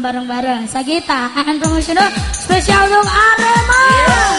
bareng-bareng Sagita akan promosional spesial dong Arema Yeah.